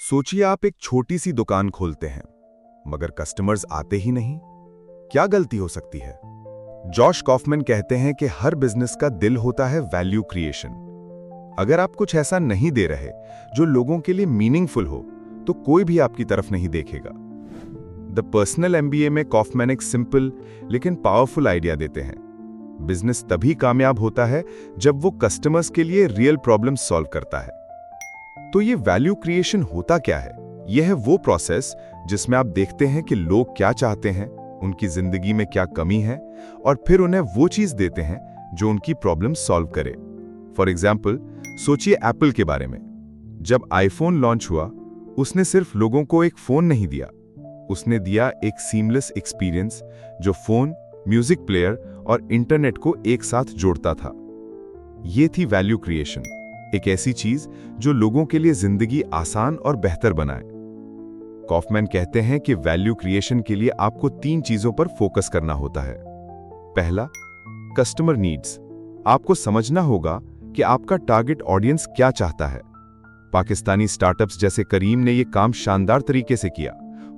सोचिए आप एक छोटी सी दुकान खोलते हैं, मगर कस्टमर्स आते ही नहीं। क्या गलती हो सकती है? जॉश कॉफमैन कहते हैं कि हर बिज़नेस का दिल होता है वैल्यू क्रिएशन। अगर आप कुछ ऐसा नहीं दे रहे जो लोगों के लिए मीनिंगफुल हो तो कोई भी आपकी तरफ़ नहीं देखेगा। द पर्सनल एमबीए में कॉफमैन एक सिंपल लेकिन पावरफुल आइडिया देते हैं। बिज़नेस तभी कामयाब होता है जब वो कस्टमर्स के लिए रियल प्रॉब्लम सॉल्व करता है। तो ये वैल्यू क्रिएशन होता क्या है? यह है वो प्रोसेस जिसमें आप देखते हैं कि लोग क्या चाहते हैं, उनकी ज़िंदगी में क्या कमी है और फिर उन्हें वो चीज़ देते हैं जो उनकी प्रॉब्लम सॉल्व करे। फॉर एग्ज़ाम्पल सोचिए एप्पल के बारे में। जब आईफोन लॉन्च हुआ, उसने सिर्फ़ लोगों को एक फ़ोन नहीं दिया। उसने दिया एक सीमलेस एक्सपीरियंस जो फ़ोन म्यूज़िक प्लेयर और इंटरनेट को एक साथ जोड़ता था। ये थी वैल्यू क्रिएशन एक ऐसी चीज़ जो लोगों के लिए ज़िंदगी आसान और बेहतर बनाए। कॉफमैन कहते हैं कि वैल्यू क्रिएशन के लिए आपको तीन चीज़ों पर फोकस करना होता है। पहला कस्टमर नीड्स आपको समझना होगा कि आपका टारगेट ऑडियंस क्या चाहता है। पाकिस्तानी स्टार्टअप्स जैसे करीम ने यह काम शानदार तरीके से किया।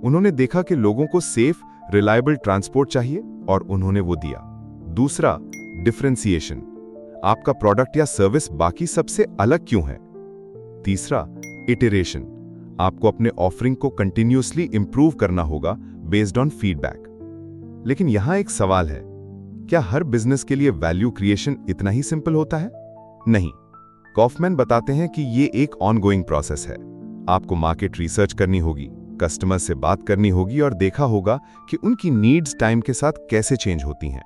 उन्होंने देखा कि लोगों को सेफ़ रिलायबल ट्रांसपोर्ट चाहिए और उन्होंने वो दिया। दूसरा डिफ्रेंसिएशन आपका प्रोडक्ट या सर्विस बाकी सबसे अलग क्यों है? तीसरा इटरेशन आपको अपने ऑफरिंग को कंटिन्यूसली इंप्रूव करना होगा बेस्ड ऑन फीडबैक लेकिन यहाँ एक सवाल है, क्या हर बिज़नेस के लिए वैल्यू क्रिएशन इतना ही सिंपल होता है? नहीं. कॉफमैन बताते हैं कि ये एक ऑनगोइंग प्रोसेस है। आपको मार्केट रिसर्च करनी होगी कस्टमर से बात करनी होगी और देखा होगा कि उनकी नीड्स टाइम के साथ कैसे चेंज होती हैं।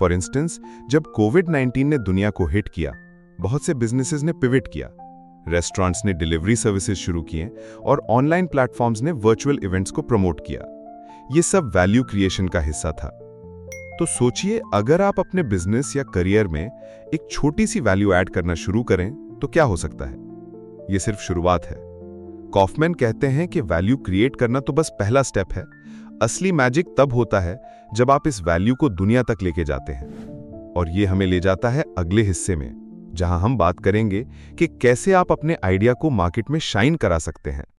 फॉर इंस्टेंस जब कोविड 19 ने दुनिया को हिट किया, बहुत से बिजनेसेस ने पिविट किया। रेस्टोरेंट्स ने डिलीवरी सर्विसेज़ शुरू किए और ऑनलाइन प्लेटफॉर्म्स ने वर्चुअल इवेंट्स को प्रमोट किया। ये सब वैल्यू क्रिएशन का हिस्सा था। तो सोचिए, अगर आप अपने बिज़नेस या करियर में एक छोटी सी वैल्यू ऐड करना शुरू करें तो क्या हो सकता है? ये सिर्फ़ शुरुआत है। कॉफमैन कहते हैं कि वैल्यू क्रिएट करना तो बस पहला स्टेप है। असली मैजिक तब होता है जब आप इस वैल्यू को दुनिया तक लेके जाते हैं। और ये हमें ले जाता है अगले हिस्से में, जहाँ हम बात करेंगे कि कैसे आप अपने आइडिया को मार्केट में शाइन करा सकते हैं।